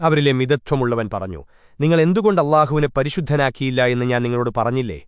അവരിലെ മിതത്വമുള്ളവൻ പറഞ്ഞു നിങ്ങൾ എന്തുകൊണ്ട് അള്ളാഹുവിനെ പരിശുദ്ധനാക്കിയില്ല എന്ന് ഞാൻ നിങ്ങളോട് പറഞ്ഞില്ലേ?